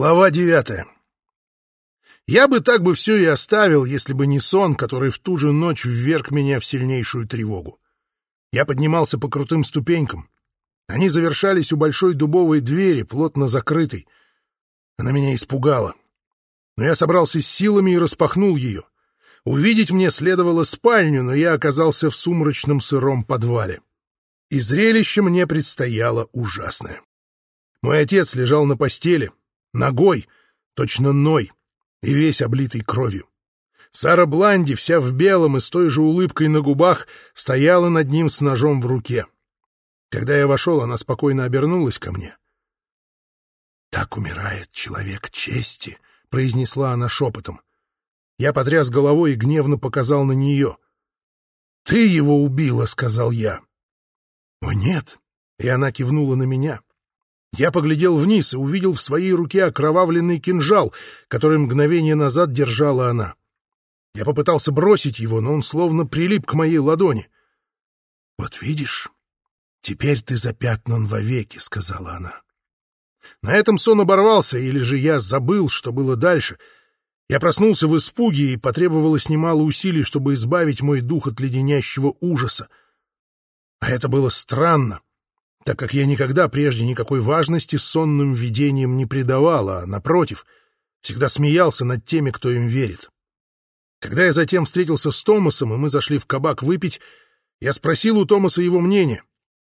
Глава девятая. Я бы так бы все и оставил, если бы не сон, который в ту же ночь вверг меня в сильнейшую тревогу. Я поднимался по крутым ступенькам. Они завершались у большой дубовой двери, плотно закрытой. Она меня испугала. Но я собрался с силами и распахнул ее. Увидеть мне следовало спальню, но я оказался в сумрачном сыром подвале. И зрелище мне предстояло ужасное. Мой отец лежал на постели, ногой, точно ной, и весь облитый кровью. Сара Бланди, вся в белом и с той же улыбкой на губах, стояла над ним с ножом в руке. Когда я вошел, она спокойно обернулась ко мне. «Так умирает человек чести», — произнесла она шепотом. Я потряс головой и гневно показал на нее. «Ты его убила», — сказал я. «О, нет!» — и она кивнула на меня. Я поглядел вниз и увидел в своей руке окровавленный кинжал, который мгновение назад держала она. Я попытался бросить его, но он словно прилип к моей ладони. «Вот видишь, теперь ты запятнан вовеки», — сказала она. На этом сон оборвался, или же я забыл, что было дальше. Я проснулся в испуге, и потребовалось немало усилий, чтобы избавить мой дух от леденящего ужаса. А это было странно так как я никогда прежде никакой важности сонным видениям не придавал, а, напротив, всегда смеялся над теми, кто им верит. Когда я затем встретился с Томасом, и мы зашли в кабак выпить, я спросил у Томаса его мнение,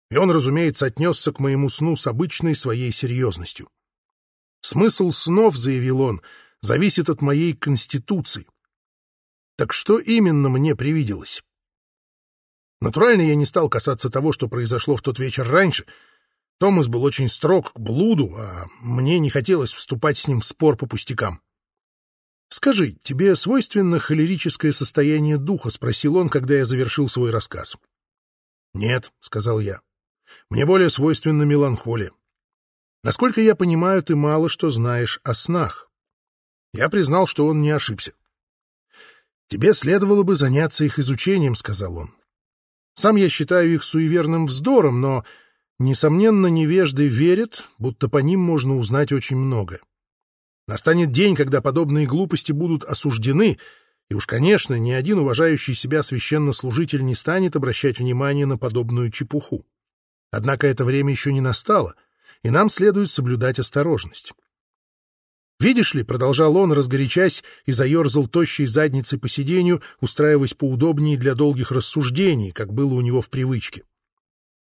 и он, разумеется, отнесся к моему сну с обычной своей серьезностью. «Смысл снов, — заявил он, — зависит от моей конституции. Так что именно мне привиделось?» Натурально я не стал касаться того, что произошло в тот вечер раньше. Томас был очень строг к блуду, а мне не хотелось вступать с ним в спор по пустякам. «Скажи, тебе свойственно холерическое состояние духа?» — спросил он, когда я завершил свой рассказ. «Нет», — сказал я. «Мне более свойственна меланхолия. Насколько я понимаю, ты мало что знаешь о снах». Я признал, что он не ошибся. «Тебе следовало бы заняться их изучением», — сказал он. Сам я считаю их суеверным вздором, но, несомненно, невежды верят, будто по ним можно узнать очень многое. Настанет день, когда подобные глупости будут осуждены, и уж, конечно, ни один уважающий себя священнослужитель не станет обращать внимание на подобную чепуху. Однако это время еще не настало, и нам следует соблюдать осторожность. «Видишь ли», — продолжал он, разгорячась, и заерзал тощей задницей по сиденью, устраиваясь поудобнее для долгих рассуждений, как было у него в привычке.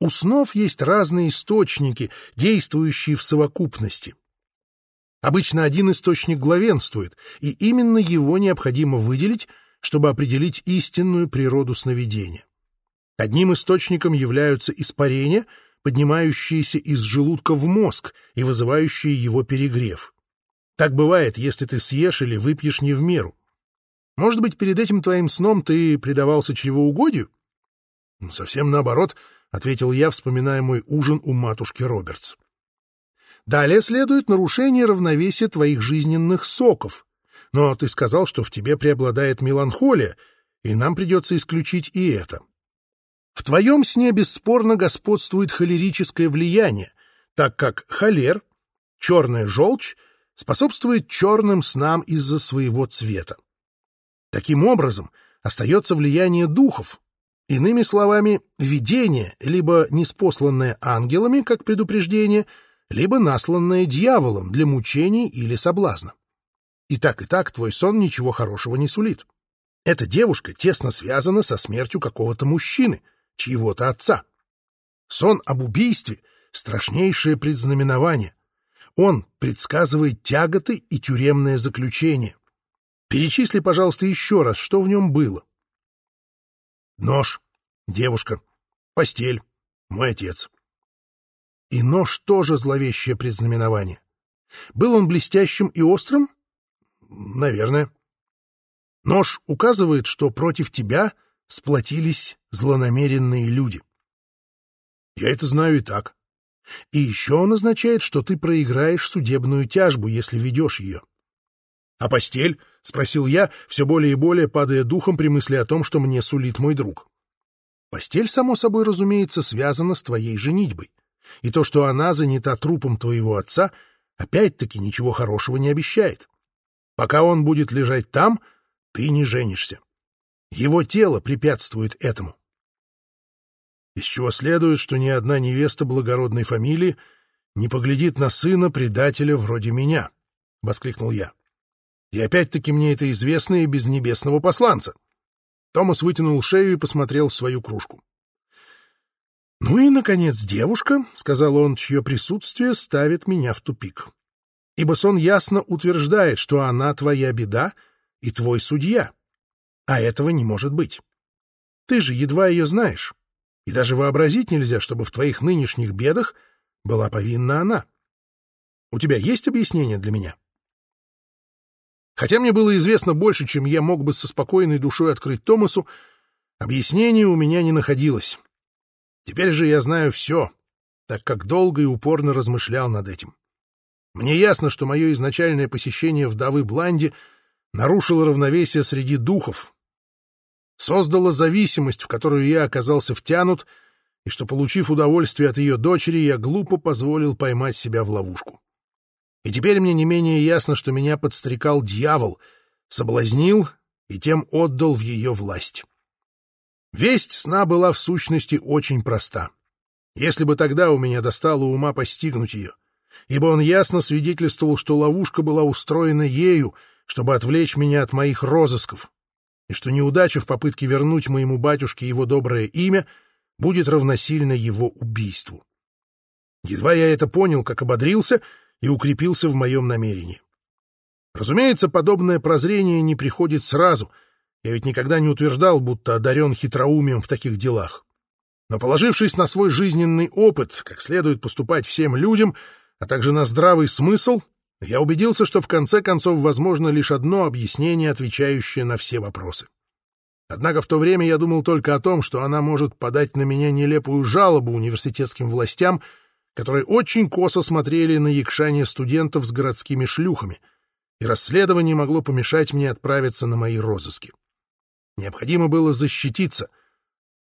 «У снов есть разные источники, действующие в совокупности. Обычно один источник главенствует, и именно его необходимо выделить, чтобы определить истинную природу сновидения. Одним источником являются испарения, поднимающиеся из желудка в мозг и вызывающие его перегрев. Так бывает, если ты съешь или выпьешь не в меру. Может быть, перед этим твоим сном ты предавался чревоугодию? Ну, — Совсем наоборот, — ответил я, вспоминая мой ужин у матушки Робертс. Далее следует нарушение равновесия твоих жизненных соков. Но ты сказал, что в тебе преобладает меланхолия, и нам придется исключить и это. В твоем сне бесспорно господствует холерическое влияние, так как холер, черная желчь способствует черным снам из-за своего цвета. Таким образом, остается влияние духов, иными словами, видение, либо неспосланное ангелами, как предупреждение, либо насланное дьяволом для мучений или соблазна. И так и так твой сон ничего хорошего не сулит. Эта девушка тесно связана со смертью какого-то мужчины, чьего-то отца. Сон об убийстве — страшнейшее предзнаменование, он предсказывает тяготы и тюремное заключение. Перечисли, пожалуйста, еще раз, что в нем было. Нож, девушка, постель, мой отец. И нож тоже зловещее предзнаменование. Был он блестящим и острым? Наверное. Нож указывает, что против тебя сплотились злонамеренные люди. Я это знаю и так. И еще он означает, что ты проиграешь судебную тяжбу, если ведешь ее. — А постель? — спросил я, все более и более падая духом при мысли о том, что мне сулит мой друг. Постель, само собой разумеется, связана с твоей женитьбой. И то, что она занята трупом твоего отца, опять-таки ничего хорошего не обещает. Пока он будет лежать там, ты не женишься. Его тело препятствует этому. Из чего следует, что ни одна невеста благородной фамилии не поглядит на сына предателя вроде меня, — воскликнул я. И опять-таки мне это известно и без небесного посланца. Томас вытянул шею и посмотрел в свою кружку. «Ну и, наконец, девушка», — сказал он, — чье присутствие ставит меня в тупик. Ибо сон ясно утверждает, что она твоя беда и твой судья. А этого не может быть. Ты же едва ее знаешь. И даже вообразить нельзя, чтобы в твоих нынешних бедах была повинна она. У тебя есть объяснение для меня? Хотя мне было известно больше, чем я мог бы со спокойной душой открыть Томасу, объяснения у меня не находилось. Теперь же я знаю все, так как долго и упорно размышлял над этим. Мне ясно, что мое изначальное посещение вдовы Бланди нарушило равновесие среди духов, создало зависимость, в которую я оказался втянут, и что, получив удовольствие от ее дочери, я глупо позволил поймать себя в ловушку. И теперь мне не менее ясно, что меня подстрекал дьявол, соблазнил и тем отдал в ее власть. Весть сна была в сущности очень проста. Если бы тогда у меня достало ума постигнуть ее, ибо он ясно свидетельствовал, что ловушка была устроена ею, чтобы отвлечь меня от моих розысков, и что неудача в попытке вернуть моему батюшке его доброе имя будет равносильно его убийству. Едва я это понял, как ободрился и укрепился в моем намерении. Разумеется, подобное прозрение не приходит сразу — я ведь никогда не утверждал, будто одарен хитроумием в таких делах. Но положившись на свой жизненный опыт, как следует поступать всем людям, а также на здравый смысл, я убедился, что в конце концов возможно лишь одно объяснение, отвечающее на все вопросы. Однако в то время я думал только о том, что она может подать на меня нелепую жалобу университетским властям, которые очень косо смотрели на якшание студентов с городскими шлюхами, и расследование могло помешать мне отправиться на мои розыски. Необходимо было защититься,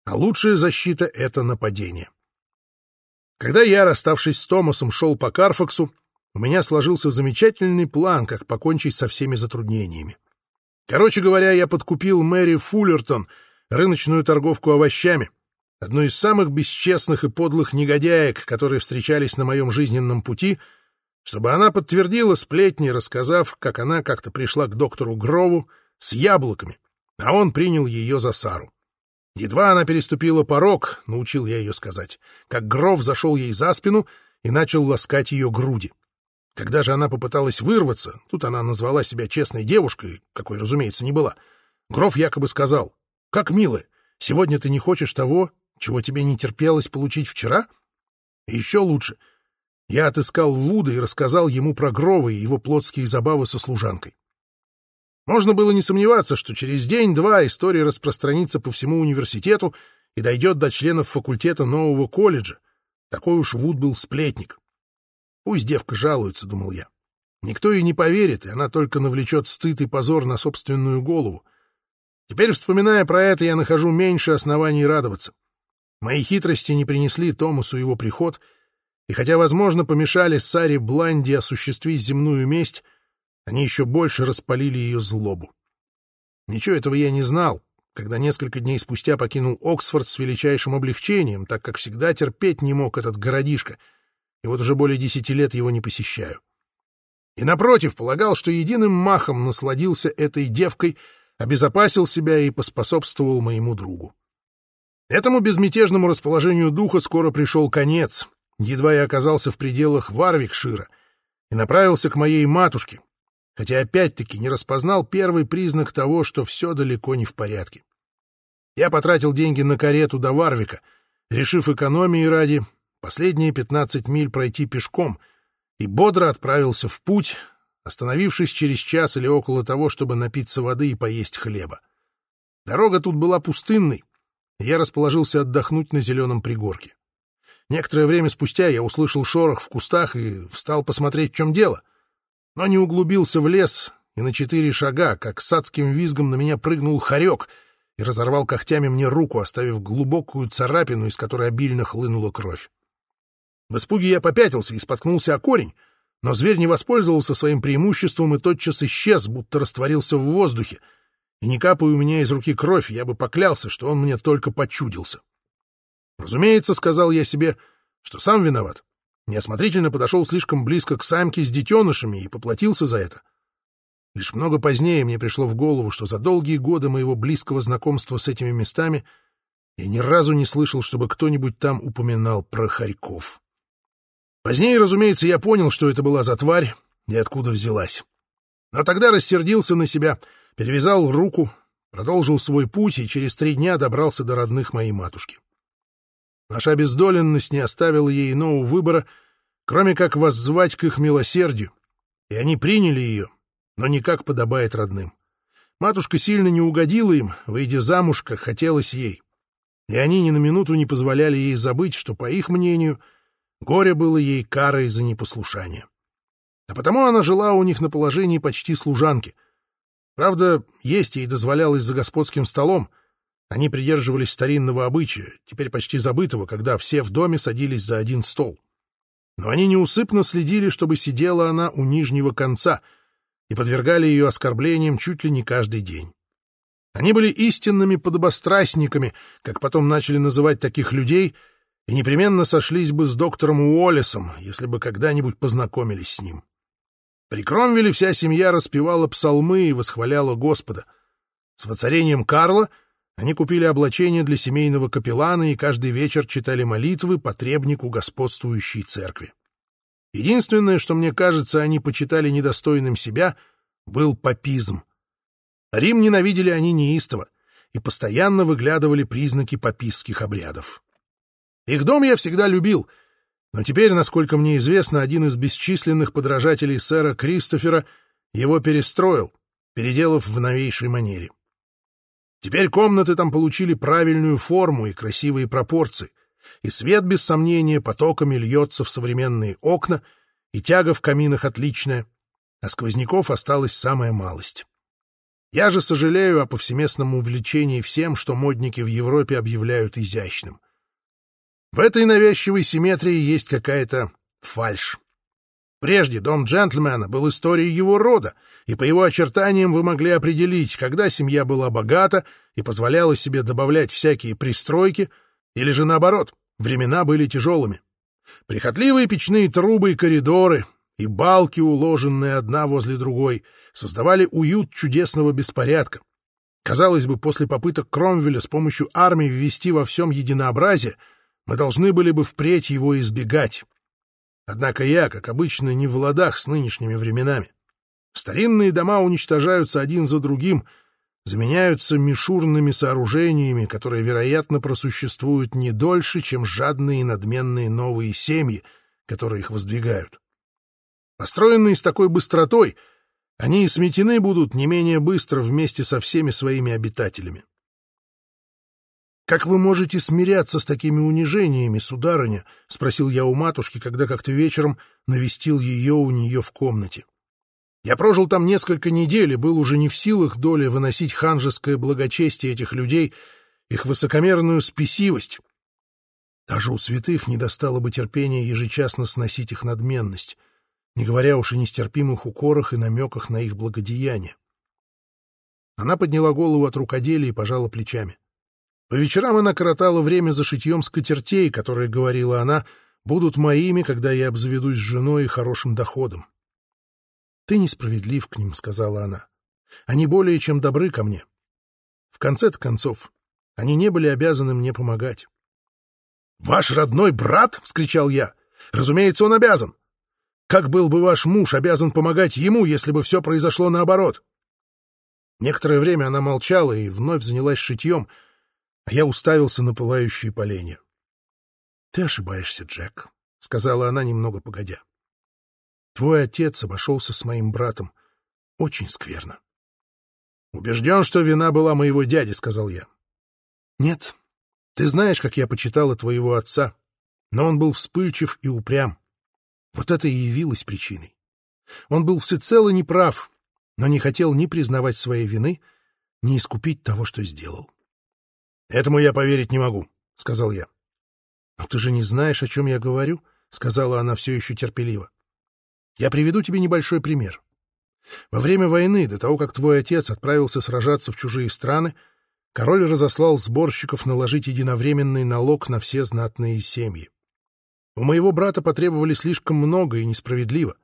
а лучшая защита — это нападение. Когда я, расставшись с Томасом, шел по Карфаксу, у меня сложился замечательный план, как покончить со всеми затруднениями. Короче говоря, я подкупил Мэри Фуллертон, рыночную торговку овощами, одну из самых бесчестных и подлых негодяек, которые встречались на моем жизненном пути, чтобы она подтвердила сплетни, рассказав, как она как-то пришла к доктору Грову с яблоками, а он принял ее за Сару. Едва она переступила порог, научил я ее сказать, как Гров зашел ей за спину и начал ласкать ее груди. Когда же она попыталась вырваться, тут она назвала себя честной девушкой, какой, разумеется, не была, Гров якобы сказал, «Как, милая, сегодня ты не хочешь того, чего тебе не терпелось получить вчера?» И еще лучше, я отыскал Вуда и рассказал ему про Грова и его плотские забавы со служанкой. Можно было не сомневаться, что через день-два история распространится по всему университету и дойдет до членов факультета нового колледжа. Такой уж Вуд был сплетник. Пусть девка жалуется, — думал я. Никто ей не поверит, и она только навлечет стыд и позор на собственную голову. Теперь, вспоминая про это, я нахожу меньше оснований радоваться. Мои хитрости не принесли Томасу его приход, и хотя, возможно, помешали Саре Бланди осуществить земную месть, они еще больше распалили ее злобу. Ничего этого я не знал, когда несколько дней спустя покинул Оксфорд с величайшим облегчением, так как всегда терпеть не мог этот городишко, и вот уже более десяти лет его не посещаю. И, напротив, полагал, что единым махом насладился этой девкой, обезопасил себя и поспособствовал моему другу. Этому безмятежному расположению духа скоро пришел конец, едва я оказался в пределах Варвикшира и направился к моей матушке, хотя опять-таки не распознал первый признак того, что все далеко не в порядке. Я потратил деньги на карету до Варвика, решив экономии ради последние 15 миль пройти пешком, и бодро отправился в путь, остановившись через час или около того, чтобы напиться воды и поесть хлеба. Дорога тут была пустынной, и я расположился отдохнуть на зеленом пригорке. Некоторое время спустя я услышал шорох в кустах и встал посмотреть, в чем дело — но не углубился в лес и на четыре шага, как с адским визгом на меня прыгнул хорек и разорвал когтями мне руку, оставив глубокую царапину, из которой обильно хлынула кровь. В испуге я попятился и споткнулся о корень, Но зверь не воспользовался своим преимуществом и тотчас исчез, будто растворился в воздухе. И не капая у меня из руки кровь, я бы поклялся, что он мне только почудился. Разумеется, сказал я себе, что сам виноват. Неосмотрительно подошел слишком близко к самке с детенышами и поплатился за это. Лишь много позднее мне пришло в голову, что за долгие годы моего близкого знакомства с этими местами я ни разу не слышал, чтобы кто-нибудь там упоминал про хорьков. Позднее, разумеется, я понял, что это была за тварь и откуда взялась. Но тогда рассердился на себя, перевязал руку, продолжил свой путь и через три дня добрался до родных моей матушки. Наша обездоленность не оставила ей иного выбора, кроме как воззвать к их милосердию, и они приняли ее, но не как подобает родным. Матушка сильно не угодила им, выйдя замуж, как хотелось ей. И они ни на минуту не позволяли ей забыть, что, по их мнению, горе было ей карой за непослушание. А потому она жила у них на положении почти служанки. Правда, есть ей дозволялось за господским столом. Они придерживались старинного обычая, теперь почти забытого, когда все в доме садились за один стол. Но они неусыпно следили, чтобы сидела она у нижнего конца — и подвергали ее оскорблениям чуть ли не каждый день. Они были истинными подобострастниками, как потом начали называть таких людей, и непременно сошлись бы с доктором Уоллесом, если бы когда-нибудь познакомились с ним. При Кромвеле вся семья распевала псалмы и восхваляла Господа. С воцарением Карла они купили облачение для семейного капеллана и каждый вечер читали молитвы по требнику господствующей церкви. Единственное, что, мне кажется, они почитали недостойным себя, был папизм. Рим ненавидели они неистово и постоянно выглядывали признаки папистских обрядов. Их дом я всегда любил, но теперь, насколько мне известно, один из бесчисленных подражателей сэра Кристофера его перестроил, переделав в новейшей манере. Теперь комнаты там получили правильную форму и красивые пропорции — и свет, без сомнения, потоками льется в современные окна, и тяга в каминах отличная, а сквозняков осталась самая малость. Я же сожалею о повсеместном увлечении всем, что модники в Европе объявляют изящным. В этой навязчивой симметрии есть какая-то фальшь. Прежде дом джентльмена был историей его рода, и по его очертаниям вы могли определить, когда семья была богата и позволяла себе добавлять всякие пристройки, или же наоборот, времена были тяжелыми. Прихотливые печные трубы и коридоры, и балки, уложенные одна возле другой, создавали уют чудесного беспорядка. Казалось бы, после попыток Кромвеля с помощью армии ввести во всем единообразие, мы должны были бы впредь его избегать. Однако я, как обычно, не в ладах с нынешними временами. Старинные дома уничтожаются один за другим — заменяются мишурными сооружениями, которые, вероятно, просуществуют не дольше, чем жадные и надменные новые семьи, которые их воздвигают. Построенные с такой быстротой, они и сметены будут не менее быстро вместе со всеми своими обитателями. «Как вы можете смиряться с такими унижениями, сударыня?» — спросил я у матушки, когда как-то вечером навестил ее у нее в комнате. Я прожил там несколько недель и был уже не в силах доли выносить ханжеское благочестие этих людей, их высокомерную спесивость. Даже у святых не достало бы терпения ежечасно сносить их надменность, не говоря уж о нестерпимых укорах и намеках на их благодеяние. Она подняла голову от рукоделия и пожала плечами. По вечерам она коротала время за шитьем скатертей, которые, говорила она, будут моими, когда я обзаведусь женой и хорошим доходом. «Ты несправедлив к ним», — сказала она. «Они более чем добры ко мне. В конце-то концов, они не были обязаны мне помогать». «Ваш родной брат?» — вскричал я. «Разумеется, он обязан. Как был бы ваш муж обязан помогать ему, если бы все произошло наоборот?» Некоторое время она молчала и вновь занялась шитьем, а я уставился на пылающие поленья. «Ты ошибаешься, Джек», — сказала она немного погодя. Твой отец обошелся с моим братом очень скверно. «Убежден, что вина была моего дяди», — сказал я. «Нет, ты знаешь, как я почитала твоего отца, но он был вспыльчив и упрям. Вот это и явилось причиной. Он был всецело неправ, но не хотел ни признавать своей вины, ни искупить того, что сделал. «Этому я поверить не могу», — сказал я. «Но ты же не знаешь, о чем я говорю», — сказала она все еще терпеливо. Я приведу тебе небольшой пример. Во время войны, до того, как твой отец отправился сражаться в чужие страны, король разослал сборщиков наложить единовременный налог на все знатные семьи. У моего брата потребовали слишком много и несправедливо.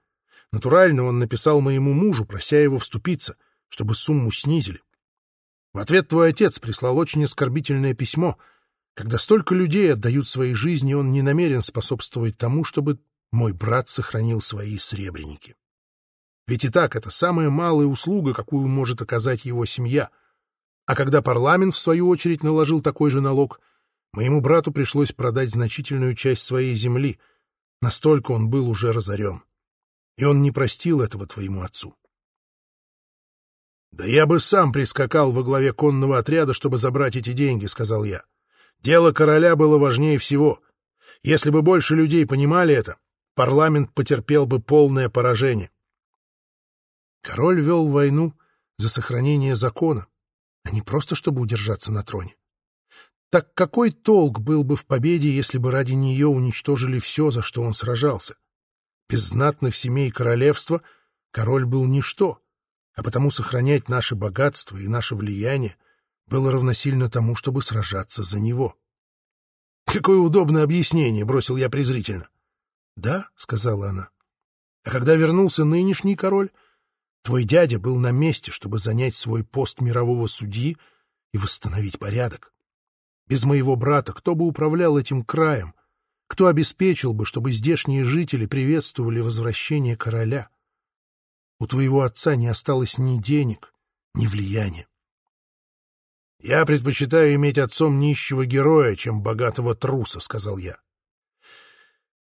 Натурально он написал моему мужу, прося его вступиться, чтобы сумму снизили. В ответ твой отец прислал очень оскорбительное письмо. Когда столько людей отдают свои жизни, он не намерен способствовать тому, чтобы мой брат сохранил свои сребреники. Ведь и так это самая малая услуга, какую может оказать его семья. А когда парламент, в свою очередь, наложил такой же налог, моему брату пришлось продать значительную часть своей земли. Настолько он был уже разорен. И он не простил этого твоему отцу. «Да я бы сам прискакал во главе конного отряда, чтобы забрать эти деньги», — сказал я. «Дело короля было важнее всего. Если бы больше людей понимали это, парламент потерпел бы полное поражение. Король вел войну за сохранение закона, а не просто чтобы удержаться на троне. Так какой толк был бы в победе, если бы ради нее уничтожили все, за что он сражался? Без знатных семей королевства король был ничто, а потому сохранять наше богатство и наше влияние было равносильно тому, чтобы сражаться за него. «Какое удобное объяснение!» — бросил я презрительно. «Да», — сказала она. «А когда вернулся нынешний король, Твой дядя был на месте, чтобы занять свой пост мирового судьи и восстановить порядок. Без моего брата кто бы управлял этим краем? Кто обеспечил бы, чтобы здешние жители приветствовали возвращение короля? У твоего отца не осталось ни денег, ни влияния. «Я предпочитаю иметь отцом нищего героя, чем богатого труса», — сказал я.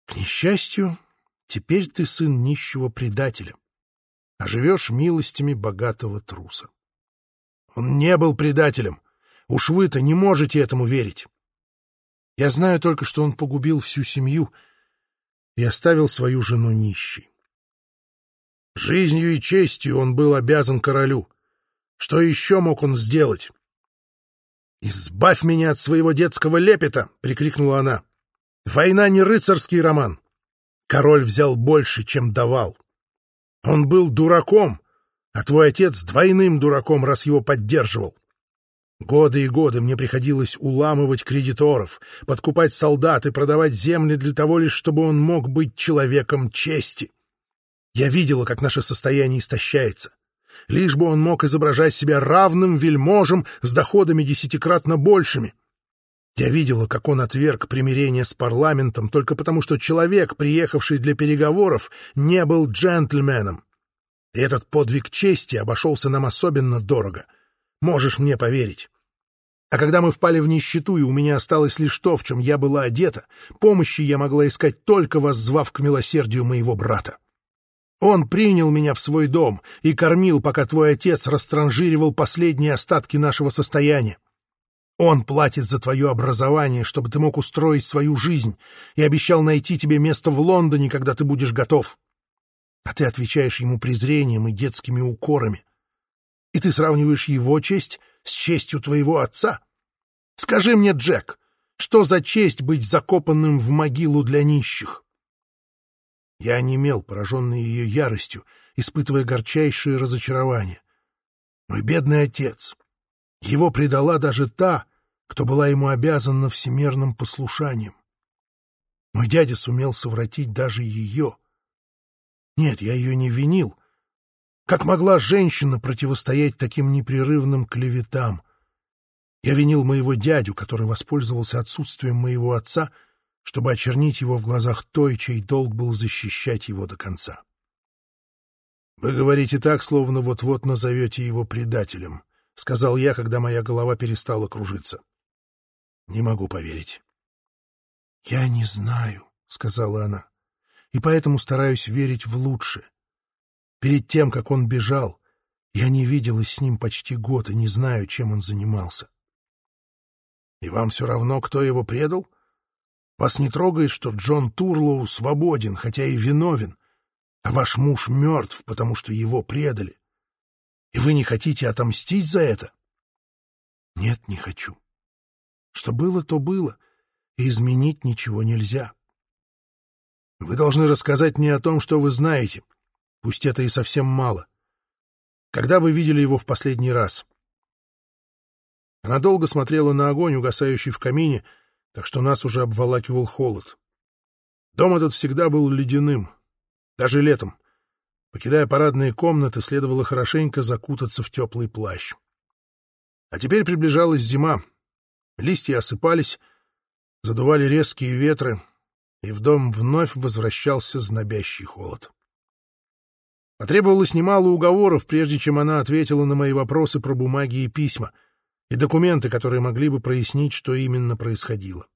«К несчастью, теперь ты сын нищего предателя а живешь милостями богатого труса. Он не был предателем. Уж вы-то не можете этому верить. Я знаю только, что он погубил всю семью и оставил свою жену нищей. Жизнью и честью он был обязан королю. Что еще мог он сделать? «Избавь меня от своего детского лепета!» — прикрикнула она. «Война не рыцарский роман. Король взял больше, чем давал. Он был дураком, а твой отец двойным дураком, раз его поддерживал. Годы и годы мне приходилось уламывать кредиторов, подкупать солдат и продавать земли для того лишь, чтобы он мог быть человеком чести. Я видела, как наше состояние истощается. Лишь бы он мог изображать себя равным вельможем с доходами десятикратно большими. Я видела, как он отверг примирение с парламентом только потому, что человек, приехавший для переговоров, не был джентльменом. И этот подвиг чести обошелся нам особенно дорого. Можешь мне поверить. А когда мы впали в нищету, и у меня осталось лишь то, в чем я была одета, помощи я могла искать только воззвав к милосердию моего брата. Он принял меня в свой дом и кормил, пока твой отец растранжиривал последние остатки нашего состояния. Он платит за твое образование, чтобы ты мог устроить свою жизнь, и обещал найти тебе место в Лондоне, когда ты будешь готов. А ты отвечаешь ему презрением и детскими укорами. И ты сравниваешь его честь с честью твоего отца? Скажи мне, Джек, что за честь быть закопанным в могилу для нищих? Я онемел, пораженный ее яростью, испытывая горчайшее разочарование. Мой бедный отец, его предала даже та, кто была ему обязана всемерным послушанием. Мой дядя сумел совратить даже ее. Нет, я ее не винил. Как могла женщина противостоять таким непрерывным клеветам? Я винил моего дядю, который воспользовался отсутствием моего отца, чтобы очернить его в глазах той, чей долг был защищать его до конца. Вы говорите так, словно вот-вот назовете его предателем. — сказал я, когда моя голова перестала кружиться. «Не могу поверить». «Я не знаю», — сказала она, — «и поэтому стараюсь верить в лучшее. Перед тем, как он бежал, я не виделась с ним почти год и не знаю, чем он занимался». «И вам все равно, кто его предал? Вас не трогает, что Джон Турлоу свободен, хотя и виновен, а ваш муж мертв, потому что его предали?» И вы не хотите отомстить за это? Нет, не хочу. Что было, то было, и изменить ничего нельзя. Вы должны рассказать мне о том, что вы знаете, Пусть это и совсем мало. Когда вы видели его в последний раз? Она долго смотрела на огонь, угасающий в камине, так что нас уже обволакивал холод. Дом этот всегда был ледяным, даже летом. Покидая парадные комнаты, следовало хорошенько закутаться в теплый плащ. А теперь приближалась зима. Листья осыпались, задували резкие ветры, и в дом вновь возвращался знобящий холод. Потребовалось немало уговоров, прежде чем она ответила на мои вопросы про бумаги и письма, и документы, которые могли бы прояснить, что именно происходило.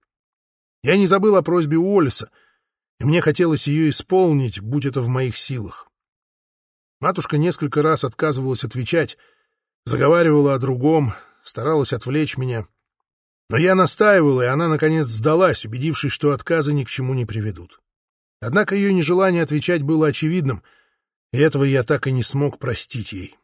Я не забыл о просьбе Уоллеса, и мне хотелось ее исполнить, будь это в моих силах. Матушка несколько раз отказывалась отвечать, заговаривала о другом, старалась отвлечь меня. Но я настаивал, и она, наконец, сдалась, убедившись, что отказы ни к чему не приведут. Однако ее нежелание отвечать было очевидным — и этого я так и не смог простить ей.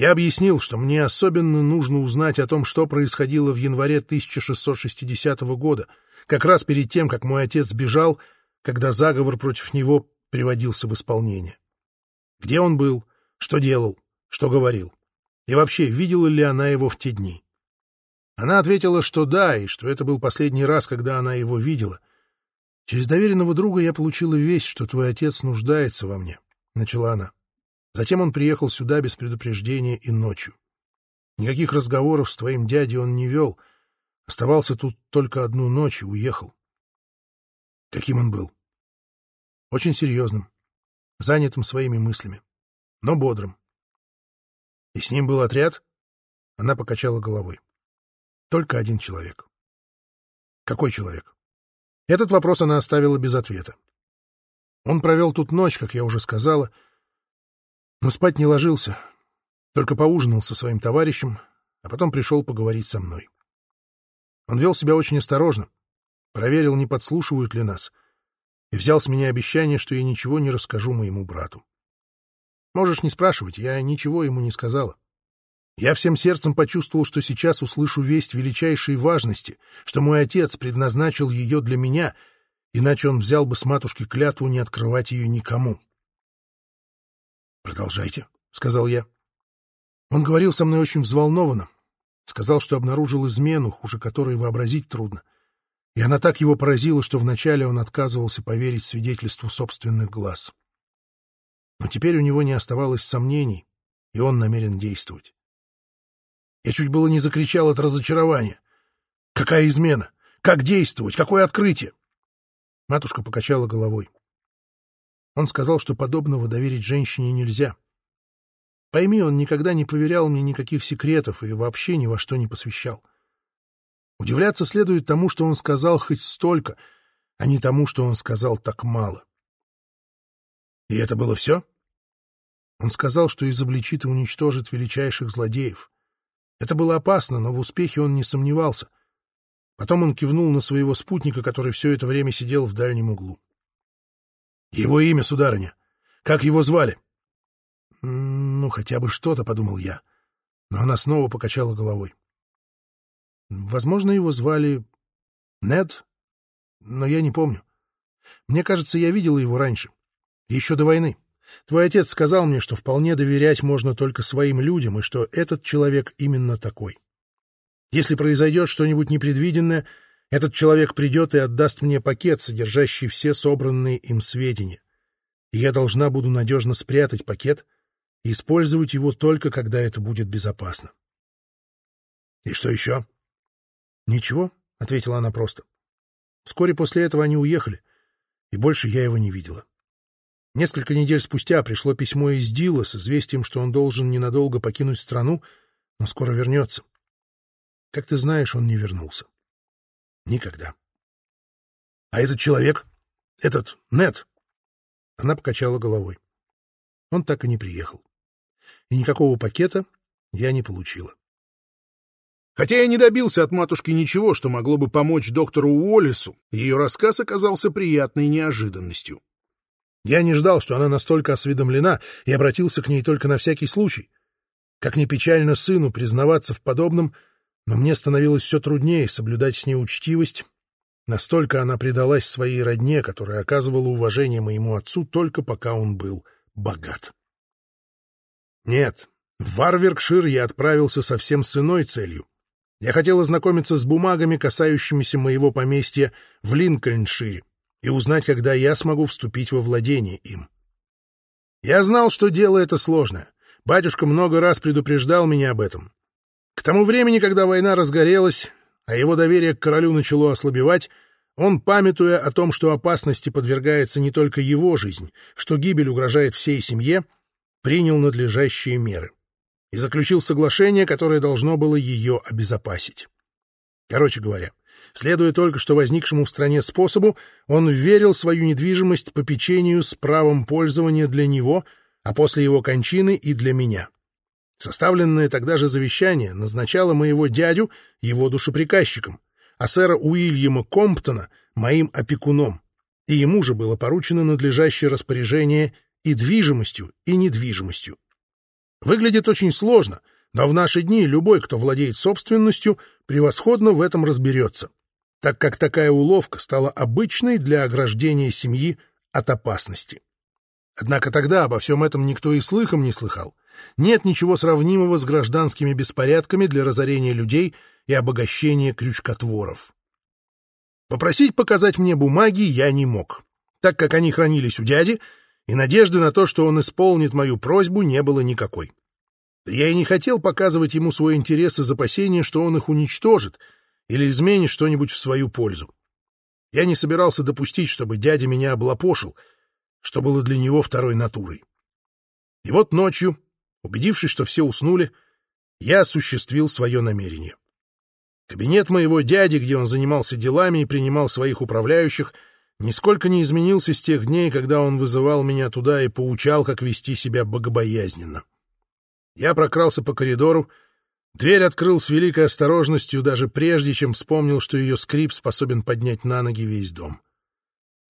Я объяснил, что мне особенно нужно узнать о том, что происходило в январе 1660 года, как раз перед тем, как мой отец сбежал, когда заговор против него приводился в исполнение. Где он был, что делал, что говорил, и вообще, видела ли она его в те дни. Она ответила, что да, и что это был последний раз, когда она его видела. Через доверенного друга я получила весть, что твой отец нуждается во мне. — начала она. Затем он приехал сюда без предупреждения и ночью. Никаких разговоров с твоим дядей он не вел. Оставался тут только одну ночь и уехал. Каким он был? Очень серьезным, занятым своими мыслями, но бодрым. И с ним был отряд? Она покачала головой. Только один человек. Какой человек? Этот вопрос она оставила без ответа. Он провел тут ночь, как я уже сказала, но спать не ложился, только поужинал со своим товарищем, а потом пришел поговорить со мной. Он вел себя очень осторожно, проверил, не подслушивают ли нас, и взял с меня обещание, что я ничего не расскажу моему брату. Можешь не спрашивать, я ничего ему не сказала. Я всем сердцем почувствовал, что сейчас услышу весть величайшей важности, что мой отец предназначил ее для меня — иначе он взял бы с матушки клятву не открывать ее никому. «Продолжайте», — сказал я. Он говорил со мной очень взволнованно. Сказал, что обнаружил измену, хуже которой вообразить трудно. И она так его поразила, что вначале он отказывался поверить свидетельству собственных глаз. Но теперь у него не оставалось сомнений, и он намерен действовать. Я чуть было не закричал от разочарования. Какая измена? Как действовать? Какое открытие? Матушка покачала головой. Он сказал, что подобного доверить женщине нельзя. Пойми, он никогда не поверял мне никаких секретов и вообще ни во что не посвящал. Удивляться следует тому, что он сказал хоть столько, а не тому, что он сказал так мало. И это было все? Он сказал, что изобличит и уничтожит величайших злодеев. Это было опасно, но в успехе он не сомневался — Потом он кивнул на своего спутника, который все это время сидел в дальнем углу. — Его имя, сударыня. Как его звали? — Ну, хотя бы что-то, — подумал я. Но она снова покачала головой. Возможно, его звали Нед, но я не помню. Мне кажется, я видел его раньше, еще до войны. Твой отец сказал мне, что вполне доверять можно только своим людям, и что этот человек именно такой. Если произойдет что-нибудь непредвиденное, этот человек придет и отдаст мне пакет, содержащий все собранные им сведения. И я должна буду надежно спрятать пакет и использовать его только, когда это будет безопасно. — И что еще? — Ничего, — ответила она просто. Вскоре после этого они уехали, и больше я его не видела. Несколько недель спустя пришло письмо из Дила с известием, что он должен ненадолго покинуть страну, но скоро вернется. Как ты знаешь, он не вернулся. Никогда. А этот человек, этот Нет, она покачала головой. Он так и не приехал. И никакого пакета я не получила. Хотя я не добился от матушки ничего, что могло бы помочь доктору Уоллесу, ее рассказ оказался приятной неожиданностью. Я не ждал, что она настолько осведомлена, и обратился к ней только на всякий случай. Как ни печально сыну признаваться в подобном, но мне становилось все труднее соблюдать с ней учтивость. Настолько она предалась своей родне, которая оказывала уважение моему отцу только пока он был богат. Нет, в Варверкшир я отправился совсем с иной целью. Я хотел ознакомиться с бумагами, касающимися моего поместья в Линкольншире, и узнать, когда я смогу вступить во владение им. Я знал, что дело это сложное. Батюшка много раз предупреждал меня об этом. К тому времени, когда война разгорелась, а его доверие к королю начало ослабевать, он, памятуя о том, что опасности подвергается не только его жизнь, что гибель угрожает всей семье, принял надлежащие меры и заключил соглашение, которое должно было ее обезопасить. Короче говоря, следуя только что возникшему в стране способу, он верил свою недвижимость по печенью с правом пользования для него, а после его кончины и для меня. Составленное тогда же завещание назначало моего дядю его душеприказчиком, а сэра Уильяма Комптона моим опекуном, и ему же было поручено надлежащее распоряжение и движимостью, и недвижимостью. Выглядит очень сложно, но в наши дни любой, кто владеет собственностью, превосходно в этом разберется, так как такая уловка стала обычной для ограждения семьи от опасности. Однако тогда обо всем этом никто и слыхом не слыхал. Нет ничего сравнимого с гражданскими беспорядками для разорения людей и обогащения крючкотворов. Попросить показать мне бумаги я не мог, так как они хранились у дяди, и надежды на то, что он исполнит мою просьбу, не было никакой. Я и не хотел показывать ему свой интерес из опасения, что он их уничтожит или изменит что-нибудь в свою пользу. Я не собирался допустить, чтобы дядя меня облапошил, что было для него второй натурой. И вот ночью, убедившись, что все уснули, я осуществил свое намерение. Кабинет моего дяди, где он занимался делами и принимал своих управляющих — нисколько не изменился с тех дней, когда он вызывал меня туда и поучал, как вести себя богобоязненно. Я прокрался по коридору, дверь открыл с великой осторожностью, даже прежде, чем вспомнил, что ее скрип способен поднять на ноги весь дом.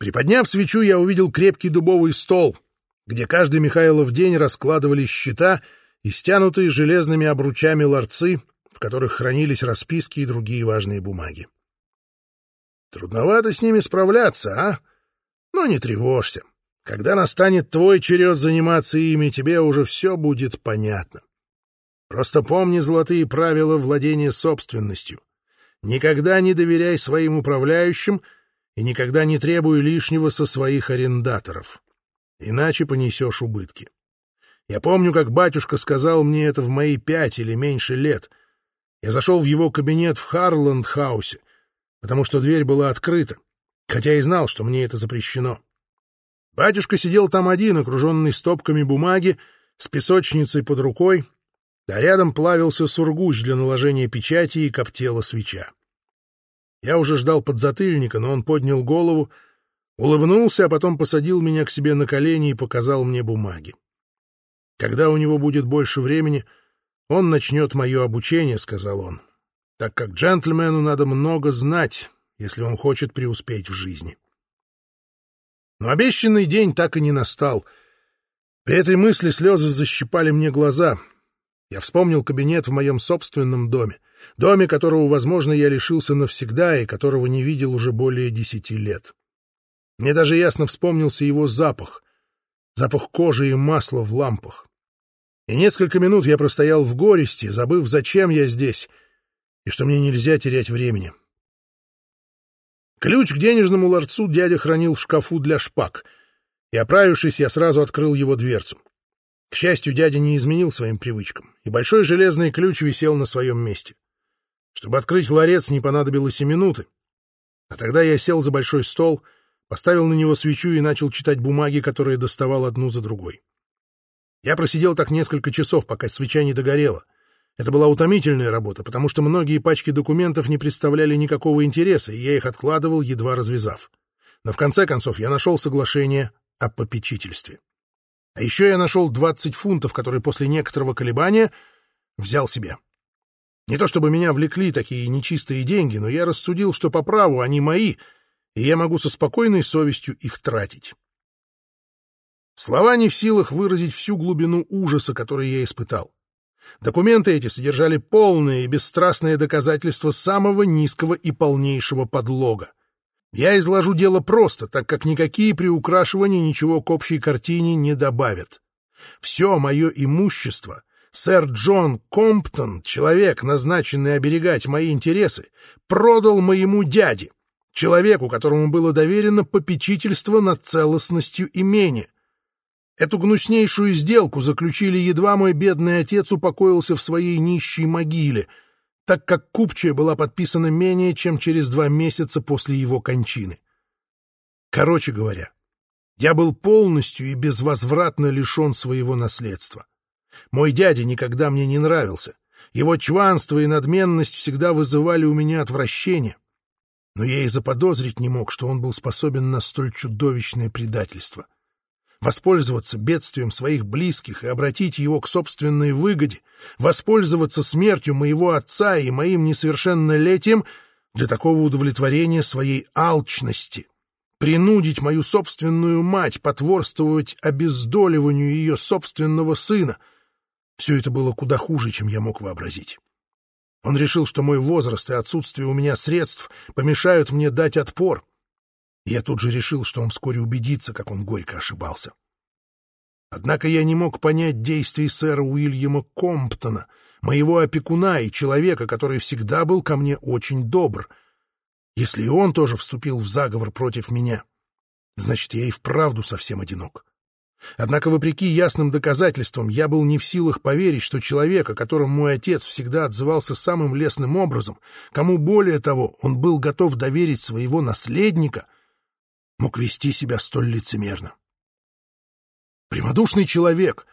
Приподняв свечу, я увидел крепкий дубовый стол, где каждый Михайлов день раскладывались счета и стянутые железными обручами ларцы, в которых хранились расписки и другие важные бумаги. Трудновато с ними справляться, а? Но не тревожься. Когда настанет твой черед заниматься ими, тебе уже все будет понятно. Просто помни золотые правила владения собственностью. Никогда не доверяй своим управляющим и никогда не требуй лишнего со своих арендаторов. Иначе понесешь убытки. Я помню, как батюшка сказал мне это в мои пять или меньше лет. Я зашел в его кабинет в Харланд-хаусе потому что дверь была открыта, хотя и знал, что мне это запрещено. Батюшка сидел там один, окруженный стопками бумаги, с песочницей под рукой, а рядом плавился сургуч для наложения печати и коптела свеча. Я уже ждал подзатыльника, но он поднял голову, улыбнулся, а потом посадил меня к себе на колени и показал мне бумаги. Когда у него будет больше времени, он начнет мое обучение, — сказал он так как джентльмену надо много знать, если он хочет преуспеть в жизни. Но обещанный день так и не настал. При этой мысли слезы защипали мне глаза. Я вспомнил кабинет в моем собственном доме, доме, которого, возможно, я лишился навсегда и которого не видел уже более десяти лет. Мне даже ясно вспомнился его запах, запах кожи и масла в лампах. И несколько минут я простоял в горести, забыв, зачем я здесь — и что мне нельзя терять времени. Ключ к денежному ларцу дядя хранил в шкафу для шпаг, и, оправившись, я сразу открыл его дверцу. К счастью, дядя не изменил своим привычкам, и большой железный ключ висел на своем месте. Чтобы открыть ларец, не понадобилось и минуты. А тогда я сел за большой стол, поставил на него свечу и начал читать бумаги, которые доставал одну за другой. Я просидел так несколько часов, пока свеча не догорела — это была утомительная работа, потому что многие пачки документов не представляли никакого интереса, и я их откладывал, едва развязав. Но в конце концов я нашел соглашение о попечительстве. А еще я нашел 20 фунтов, которые после некоторого колебания взял себе. Не то чтобы меня влекли такие нечистые деньги, но я рассудил, что по праву они мои, и я могу со спокойной совестью их тратить. Слова не в силах выразить всю глубину ужаса, который я испытал. Документы эти содержали полные и бесстрастные доказательства самого низкого и полнейшего подлога. Я изложу дело просто, так как никакие приукрашивания ничего к общей картине не добавят. Все мое имущество сэр Джон Комптон, человек, назначенный оберегать мои интересы, продал моему дяде, человеку, которому было доверено попечительство над целостностью имения. Эту гнуснейшую сделку заключили едва мой бедный отец упокоился в своей нищей могиле, так как купчая была подписана менее чем через два месяца после его кончины. Короче говоря, я был полностью и безвозвратно лишен своего наследства. Мой дядя никогда мне не нравился. Его чванство и надменность всегда вызывали у меня отвращение. Но я и заподозрить не мог, что он был способен на столь чудовищное предательство — воспользоваться бедствием своих близких и обратить его к собственной выгоде, воспользоваться смертью моего отца и моим несовершеннолетием для такого удовлетворения своей алчности, принудить мою собственную мать потворствовать обездоливанию ее собственного сына. Все это было куда хуже, чем я мог вообразить. Он решил, что мой возраст и отсутствие у меня средств помешают мне дать отпор — я тут же решил, что он вскоре убедится, как он горько ошибался. Однако я не мог понять действий сэра Уильяма Комптона, моего опекуна и человека, который всегда был ко мне очень добр. Если и он тоже вступил в заговор против меня, значит, я и вправду совсем одинок. Однако, вопреки ясным доказательствам, я был не в силах поверить, что человек, о котором мой отец всегда отзывался самым лестным образом, кому более того он был готов доверить своего наследника — мог вести себя столь лицемерно. Прямодушный человек,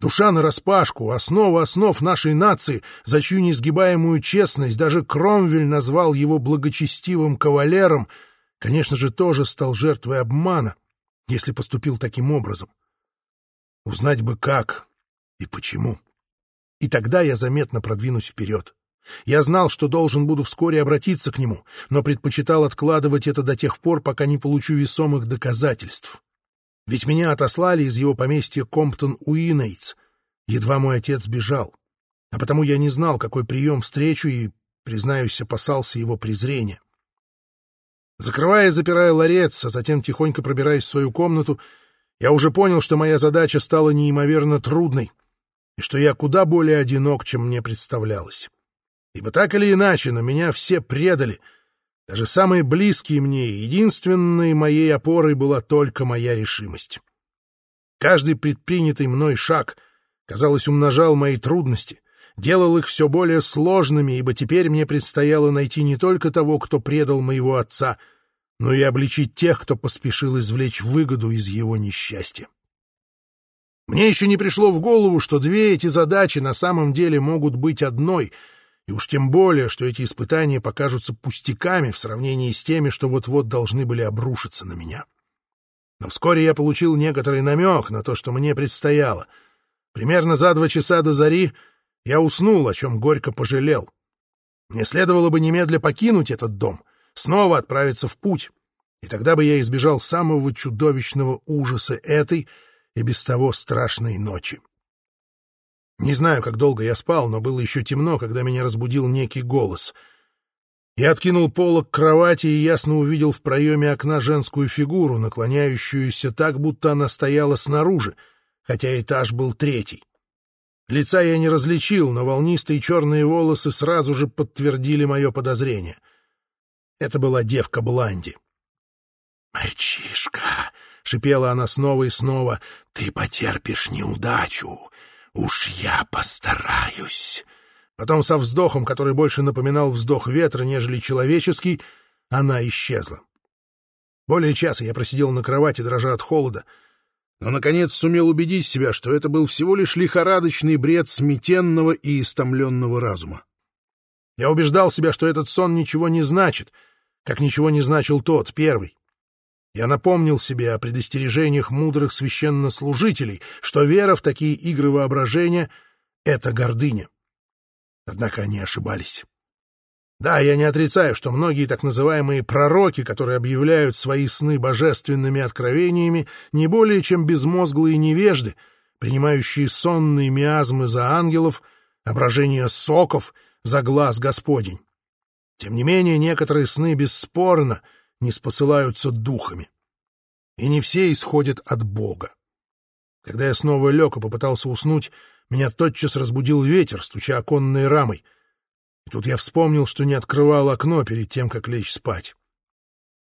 душа нараспашку, основа основ нашей нации, за чью несгибаемую честность даже Кромвель назвал его благочестивым кавалером, конечно же, тоже стал жертвой обмана, если поступил таким образом. Узнать бы как и почему. И тогда я заметно продвинусь вперед. Я знал, что должен буду вскоре обратиться к нему, но предпочитал откладывать это до тех пор, пока не получу весомых доказательств. Ведь меня отослали из его поместья Комптон-Уинейтс, едва мой отец бежал. А потому я не знал, какой прием встречу, и, признаюсь, опасался его презрения. Закрывая и запирая ларец, а затем тихонько пробираясь в свою комнату, я уже понял, что моя задача стала неимоверно трудной, и что я куда более одинок, чем мне представлялось ибо так или иначе на меня все предали. Даже самые близкие мне, единственной моей опорой была только моя решимость. Каждый предпринятый мной шаг, казалось, умножал мои трудности, делал их все более сложными, ибо теперь мне предстояло найти не только того, кто предал моего отца, но и обличить тех, кто поспешил извлечь выгоду из его несчастья. Мне еще не пришло в голову, что две эти задачи на самом деле могут быть одной — и уж тем более, что эти испытания покажутся пустяками в сравнении с теми, что вот-вот должны были обрушиться на меня. Но вскоре я получил некоторый намек на то, что мне предстояло. Примерно за два часа до зари я уснул, о чем горько пожалел. Мне следовало бы немедля покинуть этот дом, снова отправиться в путь, и тогда бы я избежал самого чудовищного ужаса этой и без того страшной ночи. Не знаю, как долго я спал, но было еще темно, когда меня разбудил некий голос. Я откинул полок кровати и ясно увидел в проеме окна женскую фигуру, наклоняющуюся так, будто она стояла снаружи, хотя этаж был третий. Лица я не различил, но волнистые черные волосы сразу же подтвердили мое подозрение. Это была девка Бланди. «Мальчишка!» — шипела она снова и снова. «Ты потерпишь неудачу. «Уж я постараюсь». Потом со вздохом, который больше напоминал вздох ветра, нежели человеческий, она исчезла. Более часа я просидел на кровати, дрожа от холода, но, наконец, сумел убедить себя, что это был всего лишь лихорадочный бред сметенного и истомленного разума. Я убеждал себя, что этот сон ничего не значит, как ничего не значил тот, первый. Я напомнил себе о предостережениях мудрых священнослужителей, что вера в такие игры воображения — это гордыня. Однако они ошибались. Да, я не отрицаю, что многие так называемые пророки, которые объявляют свои сны божественными откровениями, не более чем безмозглые невежды, принимающие сонные миазмы за ангелов, ображение соков за глаз Господень. Тем не менее, некоторые сны бесспорно — не спосылаются духами. И не все исходят от Бога. Когда я снова лег и попытался уснуть, меня тотчас разбудил ветер, стуча оконной рамой. И тут я вспомнил, что не открывал окно перед тем, как лечь спать.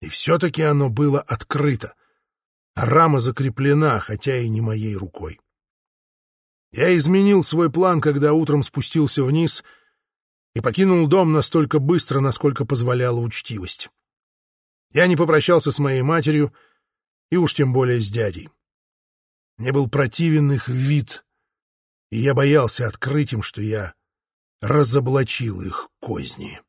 И все-таки оно было открыто, а рама закреплена, хотя и не моей рукой. Я изменил свой план, когда утром спустился вниз и покинул дом настолько быстро, насколько позволяла учтивость. Я не попрощался с моей матерью и уж тем более с дядей. Мне был противен их вид, и я боялся открыть им, что я разоблачил их козни.